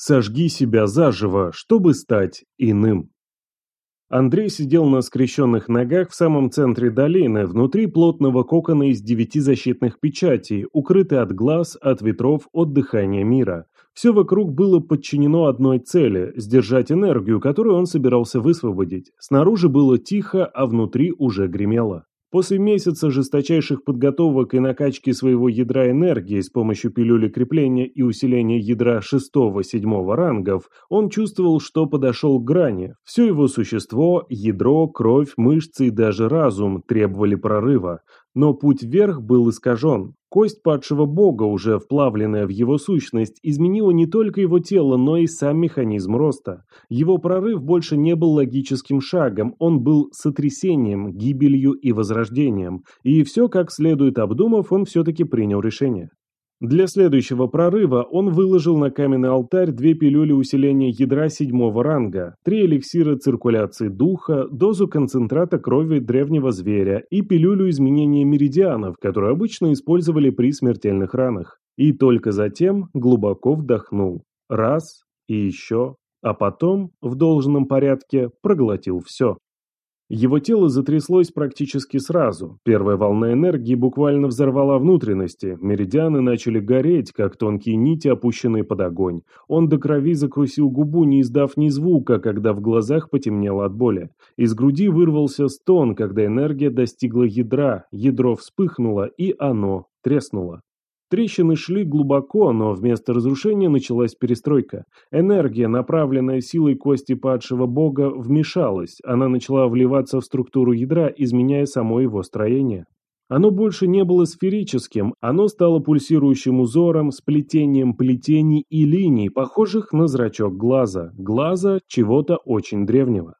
Сожги себя заживо, чтобы стать иным. Андрей сидел на скрещенных ногах в самом центре долины, внутри плотного кокона из девяти защитных печатей, укрытый от глаз, от ветров, от дыхания мира. Все вокруг было подчинено одной цели – сдержать энергию, которую он собирался высвободить. Снаружи было тихо, а внутри уже гремело. После месяца жесточайших подготовок и накачки своего ядра энергии с помощью пилюли крепления и усиления ядра 6-7 рангов, он чувствовал, что подошел к грани. Все его существо, ядро, кровь, мышцы и даже разум требовали прорыва. Но путь вверх был искажен. Кость падшего бога, уже вплавленная в его сущность, изменила не только его тело, но и сам механизм роста. Его прорыв больше не был логическим шагом, он был сотрясением, гибелью и возрождением. И все как следует обдумав, он все-таки принял решение. Для следующего прорыва он выложил на каменный алтарь две пилюли усиления ядра седьмого ранга, три эликсира циркуляции духа, дозу концентрата крови древнего зверя и пилюлю изменения меридианов, которую обычно использовали при смертельных ранах. И только затем глубоко вдохнул. Раз и еще, а потом, в должном порядке, проглотил все. Его тело затряслось практически сразу. Первая волна энергии буквально взорвала внутренности. Меридианы начали гореть, как тонкие нити, опущенные под огонь. Он до крови закрусил губу, не издав ни звука, когда в глазах потемнело от боли. Из груди вырвался стон, когда энергия достигла ядра. Ядро вспыхнуло, и оно треснуло. Трещины шли глубоко, но вместо разрушения началась перестройка. Энергия, направленная силой кости падшего бога, вмешалась. Она начала вливаться в структуру ядра, изменяя само его строение. Оно больше не было сферическим, оно стало пульсирующим узором, сплетением плетений и линий, похожих на зрачок глаза, глаза чего-то очень древнего.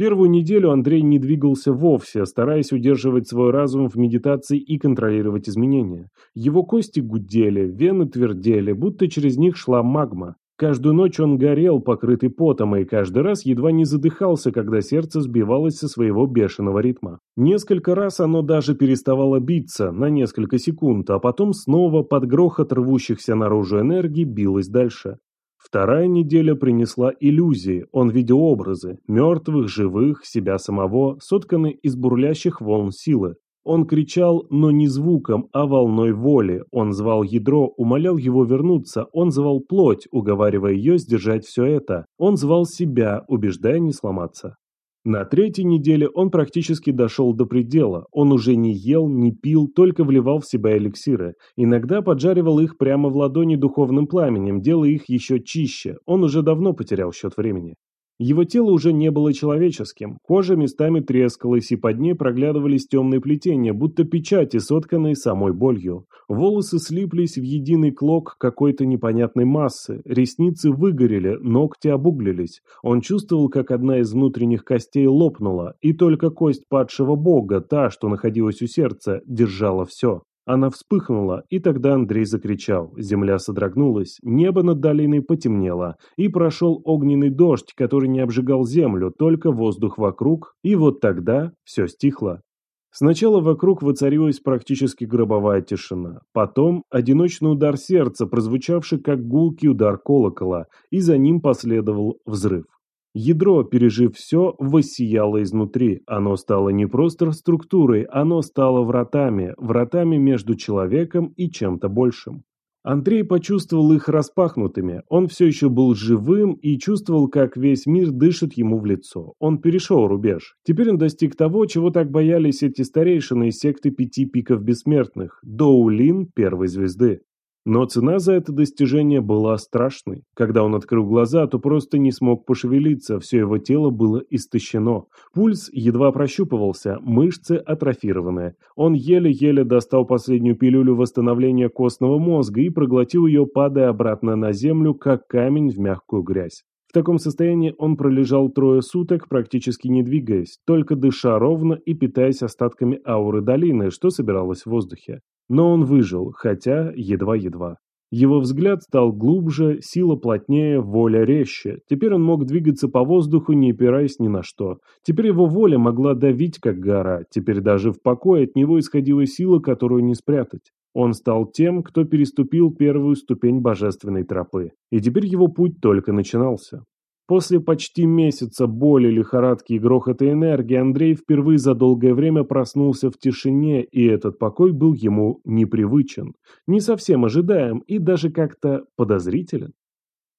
Первую неделю Андрей не двигался вовсе, стараясь удерживать свой разум в медитации и контролировать изменения. Его кости гудели, вены твердели, будто через них шла магма. Каждую ночь он горел, покрытый потом, и каждый раз едва не задыхался, когда сердце сбивалось со своего бешеного ритма. Несколько раз оно даже переставало биться, на несколько секунд, а потом снова под грохот рвущихся наружу энергии билось дальше. Вторая неделя принесла иллюзии, он видел образы, мертвых, живых, себя самого, сотканные из бурлящих волн силы. Он кричал, но не звуком, а волной воли. Он звал ядро, умолял его вернуться. Он звал плоть, уговаривая ее сдержать все это. Он звал себя, убеждая не сломаться. На третьей неделе он практически дошел до предела. Он уже не ел, не пил, только вливал в себя эликсиры. Иногда поджаривал их прямо в ладони духовным пламенем, делая их еще чище. Он уже давно потерял счет времени. Его тело уже не было человеческим, кожа местами трескалась, и под ней проглядывались темные плетения, будто печати, сотканные самой болью. Волосы слиплись в единый клок какой-то непонятной массы, ресницы выгорели, ногти обуглились. Он чувствовал, как одна из внутренних костей лопнула, и только кость падшего бога, та, что находилась у сердца, держала все. Она вспыхнула, и тогда Андрей закричал. Земля содрогнулась, небо над долиной потемнело, и прошел огненный дождь, который не обжигал землю, только воздух вокруг, и вот тогда все стихло. Сначала вокруг воцарилась практически гробовая тишина, потом одиночный удар сердца, прозвучавший как гулкий удар колокола, и за ним последовал взрыв. Ядро, пережив все, воссияло изнутри. Оно стало не просто структурой, оно стало вратами, вратами между человеком и чем-то большим. Андрей почувствовал их распахнутыми. Он все еще был живым и чувствовал, как весь мир дышит ему в лицо. Он перешел рубеж. Теперь он достиг того, чего так боялись эти старейшины из секты пяти пиков бессмертных – Доулин первой звезды. Но цена за это достижение была страшной. Когда он открыл глаза, то просто не смог пошевелиться, все его тело было истощено. Пульс едва прощупывался, мышцы атрофированы. Он еле-еле достал последнюю пилюлю восстановления костного мозга и проглотил ее, падая обратно на землю, как камень в мягкую грязь. В таком состоянии он пролежал трое суток, практически не двигаясь, только дыша ровно и питаясь остатками ауры долины, что собиралось в воздухе. Но он выжил, хотя едва-едва. Его взгляд стал глубже, сила плотнее, воля резче. Теперь он мог двигаться по воздуху, не опираясь ни на что. Теперь его воля могла давить, как гора. Теперь даже в покое от него исходила сила, которую не спрятать. Он стал тем, кто переступил первую ступень божественной тропы, и теперь его путь только начинался. После почти месяца боли, лихорадки и грохота энергии Андрей впервые за долгое время проснулся в тишине, и этот покой был ему непривычен, не совсем ожидаем и даже как-то подозрителен.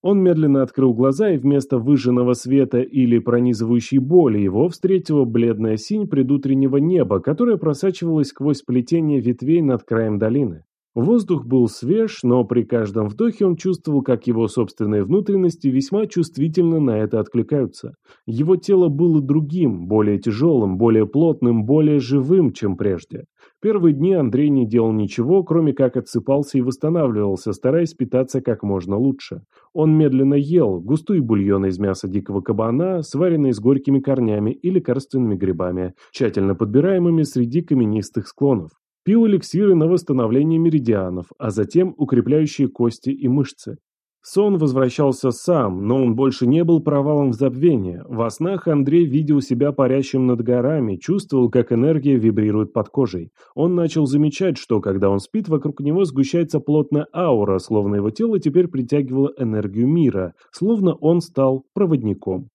Он медленно открыл глаза, и вместо выжженного света или пронизывающей боли его встретила бледная синь предутреннего неба, которая просачивалась сквозь плетение ветвей над краем долины. Воздух был свеж, но при каждом вдохе он чувствовал, как его собственные внутренности весьма чувствительно на это откликаются. Его тело было другим, более тяжелым, более плотным, более живым, чем прежде. Первые дни Андрей не делал ничего, кроме как отсыпался и восстанавливался, стараясь питаться как можно лучше. Он медленно ел густые бульоны из мяса дикого кабана, сваренные с горькими корнями и лекарственными грибами, тщательно подбираемыми среди каменистых склонов. Пил эликсиры на восстановление меридианов, а затем укрепляющие кости и мышцы. Сон возвращался сам, но он больше не был провалом в забвение. Во снах Андрей видел себя парящим над горами, чувствовал, как энергия вибрирует под кожей. Он начал замечать, что, когда он спит, вокруг него сгущается плотная аура, словно его тело теперь притягивало энергию мира, словно он стал проводником.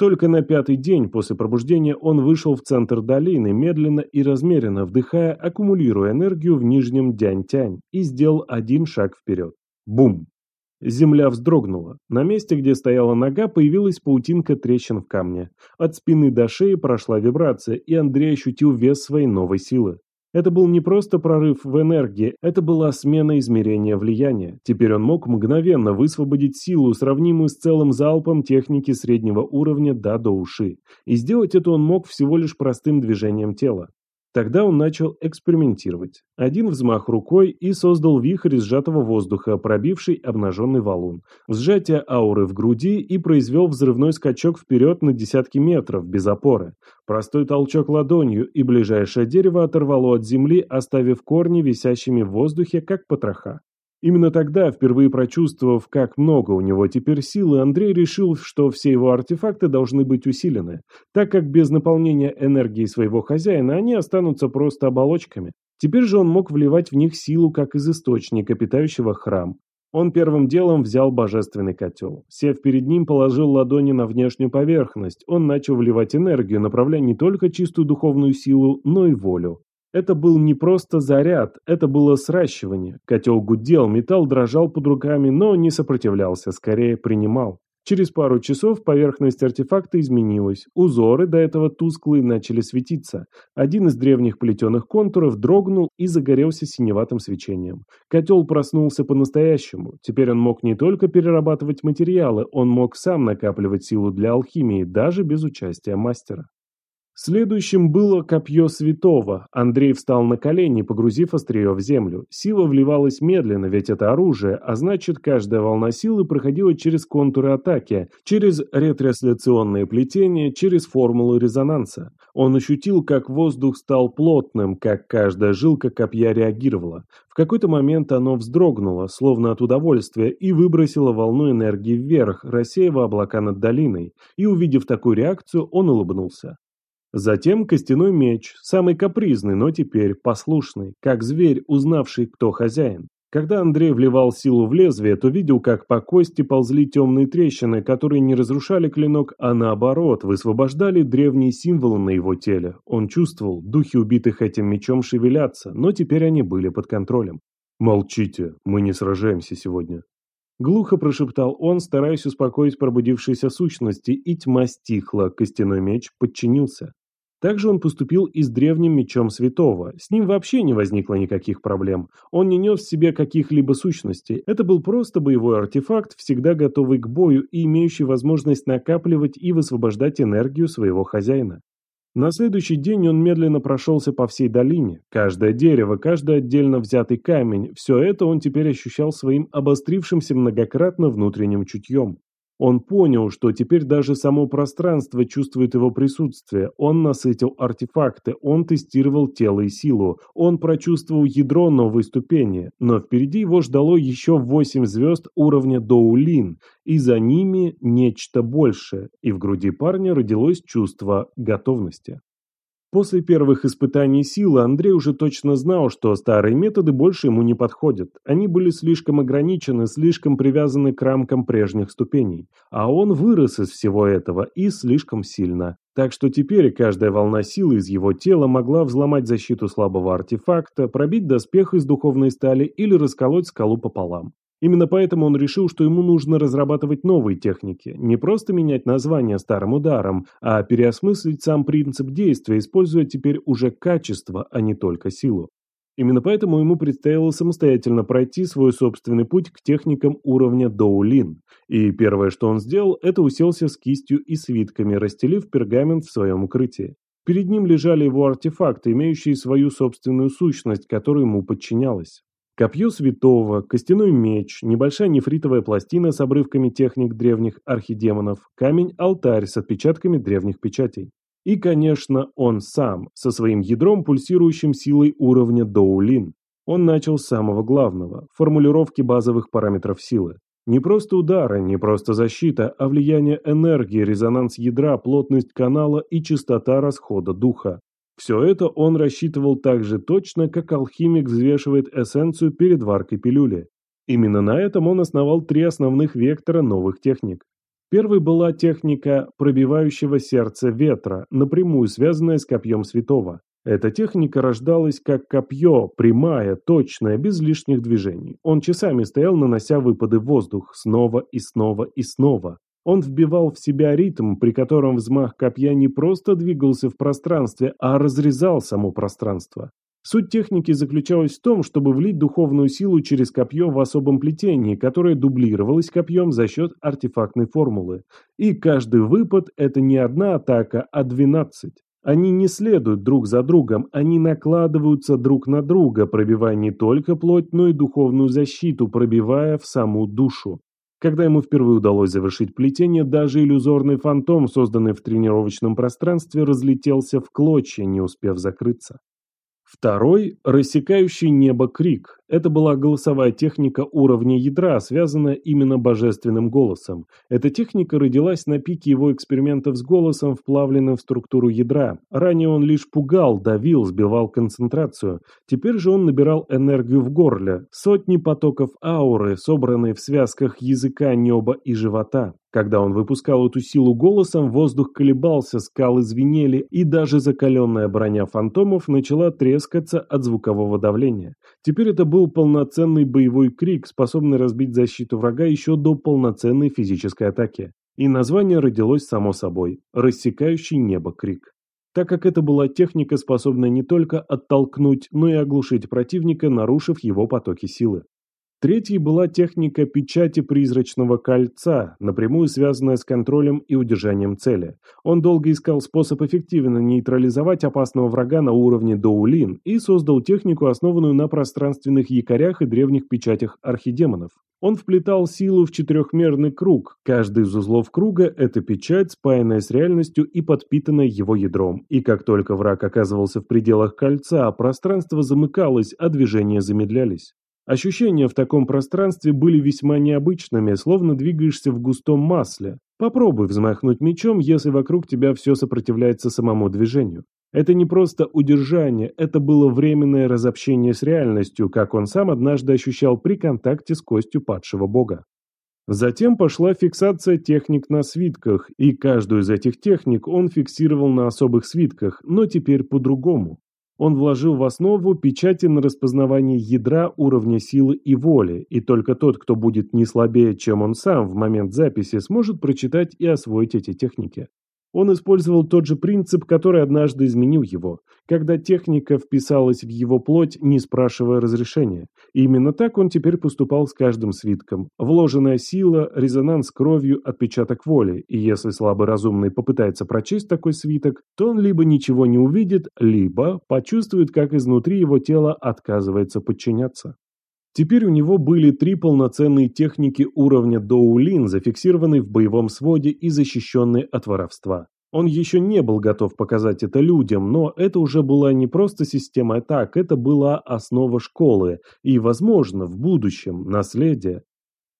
Только на пятый день после пробуждения он вышел в центр долины, медленно и размеренно вдыхая, аккумулируя энергию в нижнем дянь-тянь, и сделал один шаг вперед. Бум! Земля вздрогнула. На месте, где стояла нога, появилась паутинка трещин в камне. От спины до шеи прошла вибрация, и Андрей ощутил вес своей новой силы. Это был не просто прорыв в энергии, это была смена измерения влияния. Теперь он мог мгновенно высвободить силу, сравнимую с целым залпом техники среднего уровня да до уши. И сделать это он мог всего лишь простым движением тела. Тогда он начал экспериментировать. Один взмах рукой и создал вихрь сжатого воздуха, пробивший обнаженный валун. Сжатие ауры в груди и произвел взрывной скачок вперед на десятки метров, без опоры. Простой толчок ладонью, и ближайшее дерево оторвало от земли, оставив корни висящими в воздухе, как потроха. Именно тогда, впервые прочувствовав, как много у него теперь силы, Андрей решил, что все его артефакты должны быть усилены, так как без наполнения энергии своего хозяина они останутся просто оболочками. Теперь же он мог вливать в них силу, как из источника, питающего храм. Он первым делом взял божественный котел. Сев перед ним, положил ладони на внешнюю поверхность. Он начал вливать энергию, направляя не только чистую духовную силу, но и волю. Это был не просто заряд, это было сращивание. Котел гудел, металл дрожал под руками, но не сопротивлялся, скорее принимал. Через пару часов поверхность артефакта изменилась. Узоры, до этого тусклые, начали светиться. Один из древних плетеных контуров дрогнул и загорелся синеватым свечением. Котел проснулся по-настоящему. Теперь он мог не только перерабатывать материалы, он мог сам накапливать силу для алхимии, даже без участия мастера. Следующим было копье святого. Андрей встал на колени, погрузив острие в землю. Сила вливалась медленно, ведь это оружие, а значит, каждая волна силы проходила через контуры атаки, через ретрансляционные плетения, через формулы резонанса. Он ощутил, как воздух стал плотным, как каждая жилка копья реагировала. В какой-то момент оно вздрогнуло, словно от удовольствия, и выбросило волну энергии вверх, рассеивая облака над долиной. И увидев такую реакцию, он улыбнулся. Затем костяной меч, самый капризный, но теперь послушный, как зверь, узнавший, кто хозяин. Когда Андрей вливал силу в лезвие, то видел, как по кости ползли темные трещины, которые не разрушали клинок, а наоборот, высвобождали древние символы на его теле. Он чувствовал, духи убитых этим мечом шевелятся, но теперь они были под контролем. «Молчите, мы не сражаемся сегодня», Глухо прошептал он, стараясь успокоить пробудившиеся сущности, и тьма стихла, костяной меч подчинился. Также он поступил и с древним мечом святого. С ним вообще не возникло никаких проблем. Он не нес в себе каких-либо сущностей. Это был просто боевой артефакт, всегда готовый к бою и имеющий возможность накапливать и высвобождать энергию своего хозяина. На следующий день он медленно прошелся по всей долине. Каждое дерево, каждый отдельно взятый камень – все это он теперь ощущал своим обострившимся многократно внутренним чутьем. Он понял, что теперь даже само пространство чувствует его присутствие. Он насытил артефакты, он тестировал тело и силу, он прочувствовал ядро новой ступени, но впереди его ждало еще восемь звезд уровня Доулин, и за ними нечто большее, и в груди парня родилось чувство готовности. После первых испытаний силы Андрей уже точно знал, что старые методы больше ему не подходят. Они были слишком ограничены, слишком привязаны к рамкам прежних ступеней. А он вырос из всего этого и слишком сильно. Так что теперь каждая волна силы из его тела могла взломать защиту слабого артефакта, пробить доспех из духовной стали или расколоть скалу пополам. Именно поэтому он решил, что ему нужно разрабатывать новые техники, не просто менять название старым ударом, а переосмыслить сам принцип действия, используя теперь уже качество, а не только силу. Именно поэтому ему предстояло самостоятельно пройти свой собственный путь к техникам уровня Доулин. И первое, что он сделал, это уселся с кистью и свитками, расстелив пергамент в своем укрытии. Перед ним лежали его артефакты, имеющие свою собственную сущность, которая ему подчинялась. Копье святого, костяной меч, небольшая нефритовая пластина с обрывками техник древних архидемонов, камень-алтарь с отпечатками древних печатей. И, конечно, он сам, со своим ядром, пульсирующим силой уровня Доулин. Он начал с самого главного – формулировки базовых параметров силы. Не просто удары, не просто защита, а влияние энергии, резонанс ядра, плотность канала и частота расхода духа. Все это он рассчитывал так же точно, как алхимик взвешивает эссенцию перед варкой пилюли. Именно на этом он основал три основных вектора новых техник. Первой была техника пробивающего сердце ветра, напрямую связанная с копьем святого. Эта техника рождалась как копье, прямая, точная, без лишних движений. Он часами стоял, нанося выпады в воздух, снова и снова и снова. Он вбивал в себя ритм, при котором взмах копья не просто двигался в пространстве, а разрезал само пространство. Суть техники заключалась в том, чтобы влить духовную силу через копье в особом плетении, которое дублировалось копьем за счет артефактной формулы. И каждый выпад – это не одна атака, а двенадцать. Они не следуют друг за другом, они накладываются друг на друга, пробивая не только плоть, но и духовную защиту, пробивая в саму душу. Когда ему впервые удалось завершить плетение, даже иллюзорный фантом, созданный в тренировочном пространстве, разлетелся в клочья, не успев закрыться. Второй – рассекающий небо крик. Это была голосовая техника уровня ядра, связанная именно божественным голосом. Эта техника родилась на пике его экспериментов с голосом, вплавленным в структуру ядра. Ранее он лишь пугал, давил, сбивал концентрацию. Теперь же он набирал энергию в горле. Сотни потоков ауры, собранные в связках языка, неба и живота. Когда он выпускал эту силу голосом, воздух колебался, скалы звенели, и даже закаленная броня фантомов начала трескаться от звукового давления. Теперь это был полноценный боевой крик, способный разбить защиту врага еще до полноценной физической атаки. И название родилось само собой – «Рассекающий небо крик». Так как это была техника, способная не только оттолкнуть, но и оглушить противника, нарушив его потоки силы. Третьей была техника печати призрачного кольца, напрямую связанная с контролем и удержанием цели. Он долго искал способ эффективно нейтрализовать опасного врага на уровне доулин и создал технику, основанную на пространственных якорях и древних печатях архидемонов. Он вплетал силу в четырехмерный круг. Каждый из узлов круга – это печать, спаянная с реальностью и подпитанная его ядром. И как только враг оказывался в пределах кольца, пространство замыкалось, а движения замедлялись. Ощущения в таком пространстве были весьма необычными, словно двигаешься в густом масле. Попробуй взмахнуть мечом, если вокруг тебя все сопротивляется самому движению. Это не просто удержание, это было временное разобщение с реальностью, как он сам однажды ощущал при контакте с костью падшего бога. Затем пошла фиксация техник на свитках, и каждую из этих техник он фиксировал на особых свитках, но теперь по-другому. Он вложил в основу печати на распознавание ядра уровня силы и воли, и только тот, кто будет не слабее, чем он сам в момент записи, сможет прочитать и освоить эти техники. Он использовал тот же принцип, который однажды изменил его, когда техника вписалась в его плоть, не спрашивая разрешения. И именно так он теперь поступал с каждым свитком. Вложенная сила, резонанс кровью, отпечаток воли. И если слабый разумный попытается прочесть такой свиток, то он либо ничего не увидит, либо почувствует, как изнутри его тела отказывается подчиняться. Теперь у него были три полноценные техники уровня Доулин, зафиксированные в боевом своде и защищенные от воровства. Он еще не был готов показать это людям, но это уже была не просто система атак, это была основа школы и, возможно, в будущем наследие.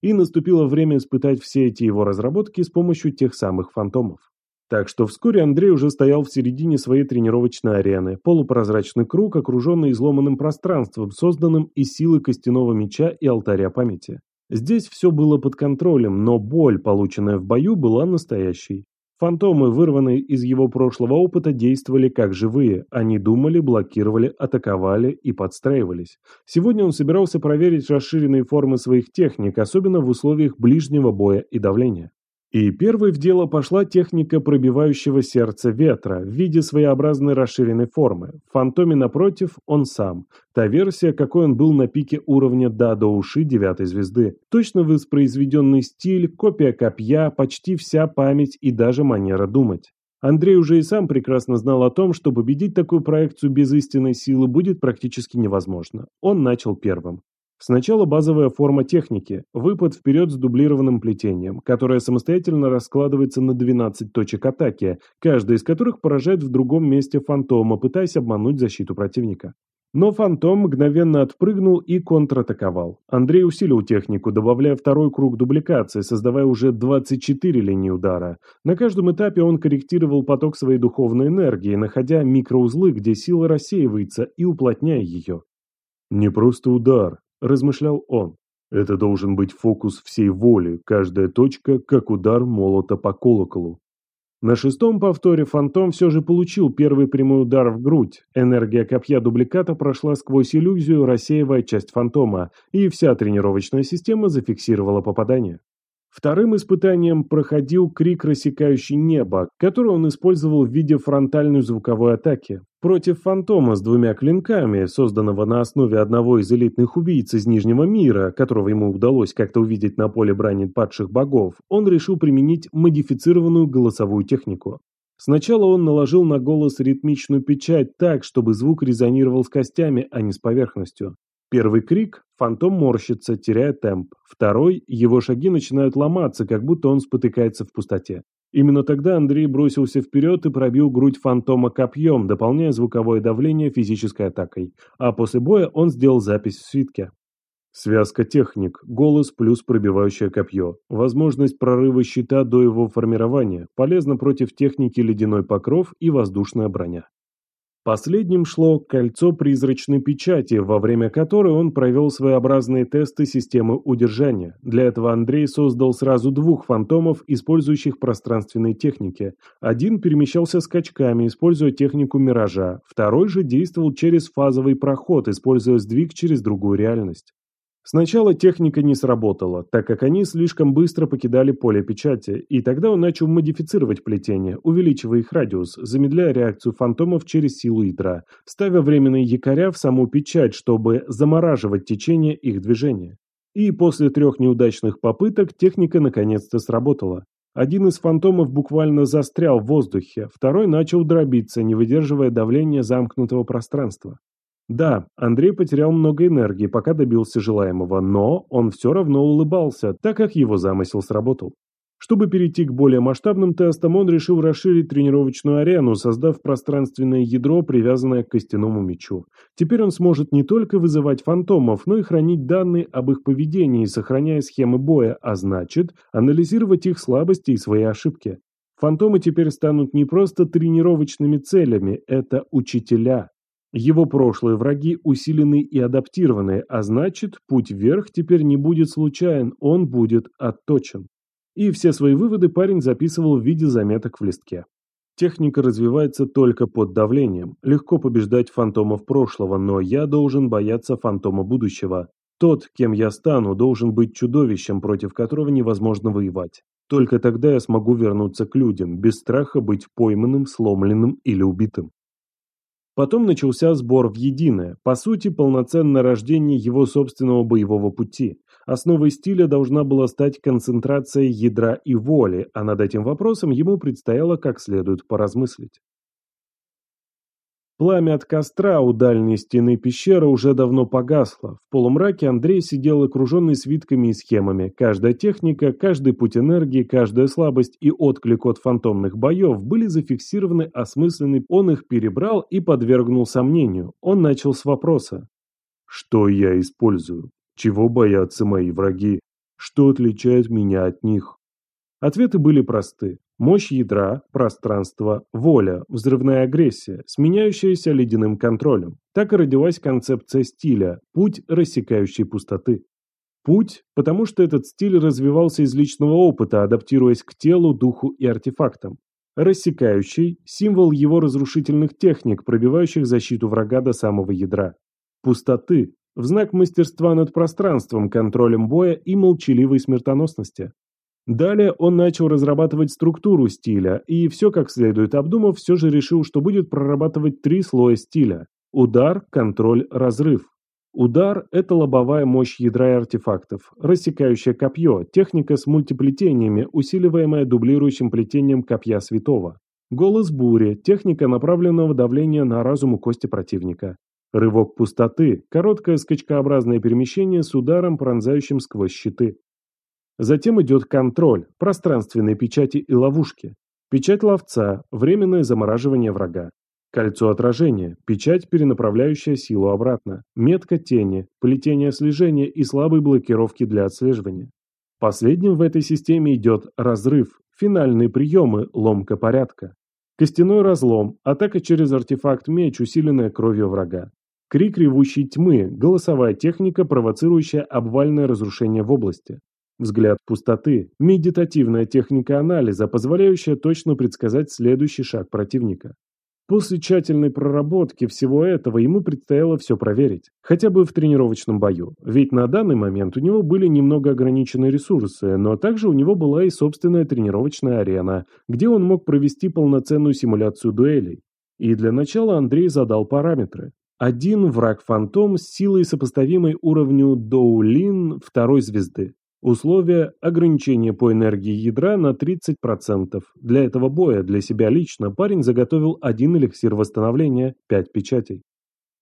И наступило время испытать все эти его разработки с помощью тех самых фантомов. Так что вскоре Андрей уже стоял в середине своей тренировочной арены, полупрозрачный круг, окруженный изломанным пространством, созданным из силы костяного меча и алтаря памяти. Здесь все было под контролем, но боль, полученная в бою, была настоящей. Фантомы, вырванные из его прошлого опыта, действовали как живые. Они думали, блокировали, атаковали и подстраивались. Сегодня он собирался проверить расширенные формы своих техник, особенно в условиях ближнего боя и давления. И первой в дело пошла техника пробивающего сердце ветра в виде своеобразной расширенной формы. В фантоме напротив он сам. Та версия, какой он был на пике уровня да до уши девятой звезды. Точно воспроизведенный стиль, копия копья, почти вся память и даже манера думать. Андрей уже и сам прекрасно знал о том, что победить такую проекцию без истинной силы будет практически невозможно. Он начал первым. Сначала базовая форма техники – выпад вперед с дублированным плетением, которое самостоятельно раскладывается на 12 точек атаки, каждая из которых поражает в другом месте фантома, пытаясь обмануть защиту противника. Но фантом мгновенно отпрыгнул и контратаковал. Андрей усилил технику, добавляя второй круг дубликации, создавая уже 24 линии удара. На каждом этапе он корректировал поток своей духовной энергии, находя микроузлы, где сила рассеивается, и уплотняя ее. Не просто удар, – размышлял он. Это должен быть фокус всей воли, каждая точка, как удар молота по колоколу. На шестом повторе фантом все же получил первый прямой удар в грудь. Энергия копья дубликата прошла сквозь иллюзию, рассеивая часть фантома, и вся тренировочная система зафиксировала попадание. Вторым испытанием проходил крик, рассекающий небо, который он использовал в виде фронтальной звуковой атаки. Против фантома с двумя клинками, созданного на основе одного из элитных убийц из Нижнего мира, которого ему удалось как-то увидеть на поле брани падших богов, он решил применить модифицированную голосовую технику. Сначала он наложил на голос ритмичную печать так, чтобы звук резонировал с костями, а не с поверхностью. Первый крик – фантом морщится, теряя темп. Второй – его шаги начинают ломаться, как будто он спотыкается в пустоте. Именно тогда Андрей бросился вперед и пробил грудь фантома копьем, дополняя звуковое давление физической атакой. А после боя он сделал запись в свитке. Связка техник, голос плюс пробивающее копье. Возможность прорыва щита до его формирования. Полезно против техники ледяной покров и воздушная броня. Последним шло кольцо призрачной печати, во время которой он провел своеобразные тесты системы удержания. Для этого Андрей создал сразу двух фантомов, использующих пространственные техники. Один перемещался скачками, используя технику миража, второй же действовал через фазовый проход, используя сдвиг через другую реальность. Сначала техника не сработала, так как они слишком быстро покидали поле печати, и тогда он начал модифицировать плетение, увеличивая их радиус, замедляя реакцию фантомов через силу ядра, ставя временные якоря в саму печать, чтобы замораживать течение их движения. И после трех неудачных попыток техника наконец-то сработала. Один из фантомов буквально застрял в воздухе, второй начал дробиться, не выдерживая давления замкнутого пространства. Да, Андрей потерял много энергии, пока добился желаемого, но он все равно улыбался, так как его замысел сработал. Чтобы перейти к более масштабным тестам, он решил расширить тренировочную арену, создав пространственное ядро, привязанное к костяному мечу. Теперь он сможет не только вызывать фантомов, но и хранить данные об их поведении, сохраняя схемы боя, а значит, анализировать их слабости и свои ошибки. Фантомы теперь станут не просто тренировочными целями, это учителя. Его прошлые враги усилены и адаптированы, а значит, путь вверх теперь не будет случайен, он будет отточен. И все свои выводы парень записывал в виде заметок в листке. Техника развивается только под давлением. Легко побеждать фантомов прошлого, но я должен бояться фантома будущего. Тот, кем я стану, должен быть чудовищем, против которого невозможно воевать. Только тогда я смогу вернуться к людям, без страха быть пойманным, сломленным или убитым. Потом начался сбор в единое, по сути, полноценное рождение его собственного боевого пути. Основой стиля должна была стать концентрация ядра и воли, а над этим вопросом ему предстояло как следует поразмыслить. Пламя от костра у дальней стены пещеры уже давно погасло. В полумраке Андрей сидел окруженный свитками и схемами. Каждая техника, каждый путь энергии, каждая слабость и отклик от фантомных боев были зафиксированы, осмыслены. Он их перебрал и подвергнул сомнению. Он начал с вопроса. Что я использую? Чего боятся мои враги? Что отличает меня от них? Ответы были просты. Мощь ядра, пространство, воля, взрывная агрессия, сменяющаяся ледяным контролем. Так и родилась концепция стиля – путь рассекающей пустоты. Путь, потому что этот стиль развивался из личного опыта, адаптируясь к телу, духу и артефактам. Рассекающий – символ его разрушительных техник, пробивающих защиту врага до самого ядра. Пустоты – в знак мастерства над пространством, контролем боя и молчаливой смертоносности. Далее он начал разрабатывать структуру стиля, и все как следует обдумав, все же решил, что будет прорабатывать три слоя стиля – удар, контроль, разрыв. Удар – это лобовая мощь ядра и артефактов, рассекающее копье, техника с мультиплетениями, усиливаемая дублирующим плетением копья святого. Голос бури – техника направленного давления на разум у кости противника. Рывок пустоты – короткое скачкообразное перемещение с ударом, пронзающим сквозь щиты. Затем идет контроль, пространственные печати и ловушки. Печать ловца – временное замораживание врага. Кольцо отражения, печать, перенаправляющая силу обратно, метка тени, плетение слежения и слабой блокировки для отслеживания. Последним в этой системе идет разрыв, финальные приемы, ломка порядка. Костяной разлом, атака через артефакт меч, усиленная кровью врага. Крик ревущей тьмы, голосовая техника, провоцирующая обвальное разрушение в области. Взгляд пустоты, медитативная техника анализа, позволяющая точно предсказать следующий шаг противника. После тщательной проработки всего этого ему предстояло все проверить, хотя бы в тренировочном бою, ведь на данный момент у него были немного ограниченные ресурсы, но также у него была и собственная тренировочная арена, где он мог провести полноценную симуляцию дуэлей. И для начала Андрей задал параметры. Один враг-фантом с силой сопоставимой уровню Доулин второй звезды. Условие – ограничение по энергии ядра на 30%. Для этого боя, для себя лично, парень заготовил один эликсир восстановления, 5 печатей.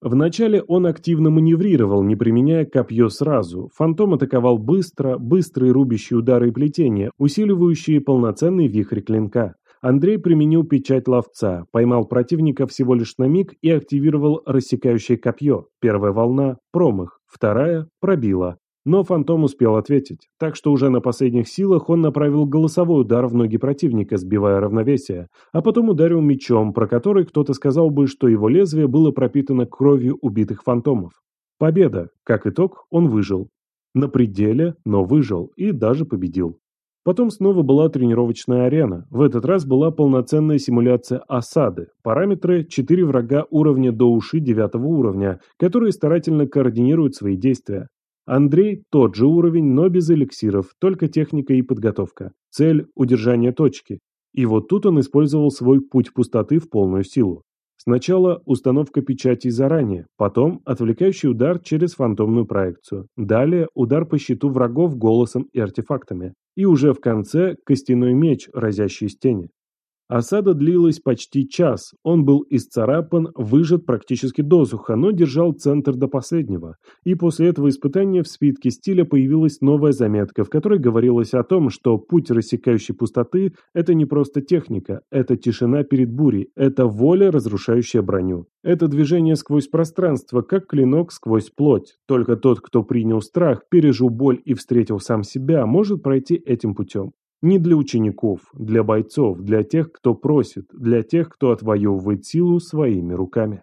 Вначале он активно маневрировал, не применяя копье сразу. Фантом атаковал быстро, быстрые рубящие удары и плетения, усиливающие полноценный вихрь клинка. Андрей применил печать ловца, поймал противника всего лишь на миг и активировал рассекающее копье. Первая волна – промах, вторая – пробила. Но Фантом успел ответить, так что уже на последних силах он направил голосовой удар в ноги противника, сбивая равновесие, а потом ударил мечом, про который кто-то сказал бы, что его лезвие было пропитано кровью убитых фантомов. Победа. Как итог, он выжил. На пределе, но выжил и даже победил. Потом снова была тренировочная арена. В этот раз была полноценная симуляция осады. Параметры – 4 врага уровня до уши 9 уровня, которые старательно координируют свои действия. Андрей – тот же уровень, но без эликсиров, только техника и подготовка. Цель – удержание точки. И вот тут он использовал свой путь пустоты в полную силу. Сначала установка печатей заранее, потом отвлекающий удар через фантомную проекцию, далее удар по щиту врагов голосом и артефактами, и уже в конце костяной меч, разящий из тени. Осада длилась почти час, он был исцарапан, выжат практически досуха, но держал центр до последнего. И после этого испытания в свитке стиля появилась новая заметка, в которой говорилось о том, что путь рассекающей пустоты – это не просто техника, это тишина перед бурей, это воля, разрушающая броню. Это движение сквозь пространство, как клинок сквозь плоть. Только тот, кто принял страх, пережил боль и встретил сам себя, может пройти этим путем. Не для учеников, для бойцов, для тех, кто просит, для тех, кто отвоевывает силу своими руками.